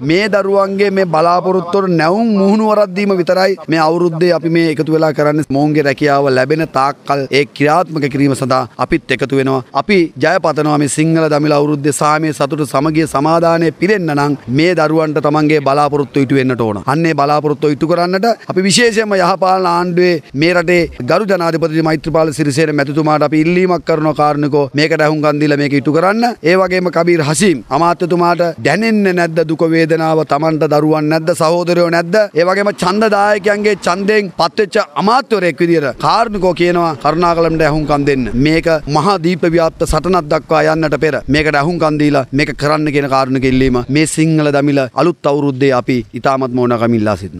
මේ දරුවන්ගේ මේ බලාපොරොත්තුවට නැවුම් මුහුණුවරක් දීම විතරයි මේ අවුරුද්දේ අපි මේ එකතු වෙලා කරන්නේ මොවුන්ගේ රැකියාව ලැබෙන තාක්කල් ඒ ක්‍රියාත්මක කිරීම සඳහා අපිත් එකතු වෙනවා. අපි ජය පතනවා මේ සිංහල දමිළ අවුරුද්දේ සාමයේ සතුට සමගිය සමාදානය පිරෙන්න නම් මේ දරුවන්ට තමන්ගේ බලාපොරොත්තු ඉටු වෙන්නට ඕන. අන්නේ බලාපොරොත්තු ඉටු කරන්නට අපි විශේෂයෙන්ම යහපාලන ආණ්ඩුවේ මේ රටේ ගරු ජනාධිපති මෛත්‍රීපාල සිරිසේන මැතිතුමාට අපි ඉල්ලීමක් කරනවා කාරණකෝ මේකට අහුම්කන් දීලා මේක ඉටු කරන්න. ඒ වගේම කබීර් හසීම් අමාත්‍යතුමාට දැනෙන්නේ නැද්ද දුක වේදනාව Tamanට දරුවන් නැද්ද සහෝදරයෝ නැද්ද? ඒ වගේම ඡන්දදායකයන්ගේ ඡන්දයෙන් පත්වෙච්ච අමාත්‍යවරයෙක් විදියට කාරණකෝ කියනවා කරුණාකරන්න අහුම්කන් දෙන්න. මේක මහා දීප ව්‍යාප්ත සටනක් දක්වා යන්නට පෙර මේකට අහුම්කන් දීලා මේක කරන්න කියන කාරණක ඉල්ලීම මේ සිංහල දමිළ අලුත් අවුරුද්දේ අපි ඉතාමත් මෝනකමින් ඉල්ලා සිටිනවා.